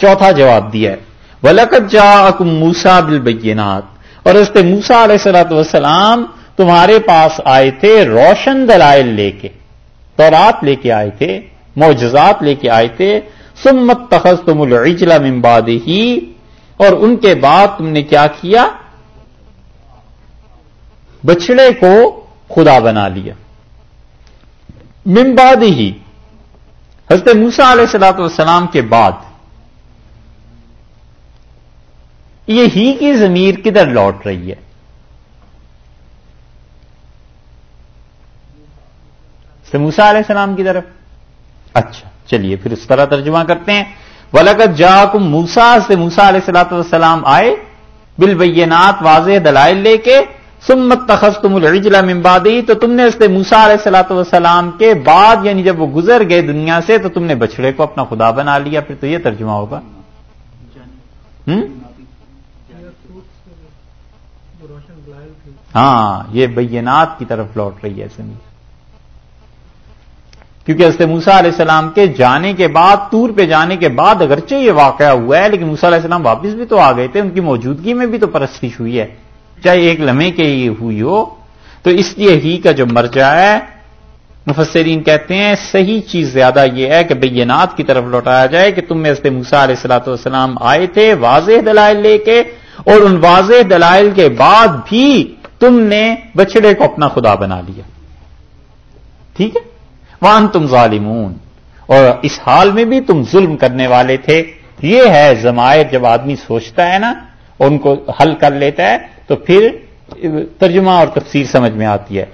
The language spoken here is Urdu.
چوتھا جواب دیا ہے۔ ولکت جا اکم موسا بالبینات اور اس موسا علیہ السلاۃ وسلام تمہارے پاس آئے تھے روشن دلائل لے کے۔ تورات لے کے آئے تھے، معجزات لے کے آئے تھے۔ سمت تخص تم الجلا ممباد ہی اور ان کے بعد تم نے کیا کیا؟ بچڑے کو خدا بنا لیا۔ ممباد ہی حضرت موسا علیہ السلاۃ والسلام کے بعد یہ ہی کی ضمیر کدھر لوٹ رہی ہے؟ موسا علیہ السلام کی طرف۔ اچھا چلیے، پھر اس طرح ترجمہ کرتے ہیں۔ ولکت جا کم موسا سے موسا علیہ السلاۃ والسلام آئے بالبینات، واضح دلائل لے کے۔ سمت تخص تم الجلا ممبادی تو تم نے اس سے موسا علیہ السلاۃ والسلام کے بعد یعنی جب وہ گزر گئے دنیا سے، تو تم نے بچڑے کو اپنا خدا بنا لیا۔ پھر تو یہ ترجمہ ہوگا۔ ہوں ہاں یہ بینات کی طرف لوٹ رہی ہے سنی۔ کیونکہ حضرت موسا علیہ السلام کے جانے کے بعد، تور پہ جانے کے بعد اگرچہ یہ واقعہ ہوا ہے، لیکن موسا علیہ السلام واپس بھی تو آ گئے تھے، ان کی موجودگی میں بھی تو پرستش ہوئی ہے۔ چاہے ایک لمحے کے ہی ہوئی ہو۔ تو اس لیے ہی کا جو مرجع ہے، مفسرین کہتے ہیں، صحیح چیز زیادہ یہ ہے کہ بینات کی طرف لوٹایا جائے کہ تم میں حضرت موسا علیہ السلاۃ والسلام آئے تھے، واضح دلائل لے کے اور ان واضح دلائل کے بعد بھی تم نے بچڑے کو اپنا خدا بنا لیا۔ ٹھیک ہے؟ وان تم ظالمون۔ اور اس حال میں بھی تم ظلم کرنے والے تھے۔ یہ ہے زمائر جب آدمی سوچتا ہے نا، ان کو حل کر لیتا ہے تو پھر ترجمہ اور تفسیر سمجھ میں آتی ہے۔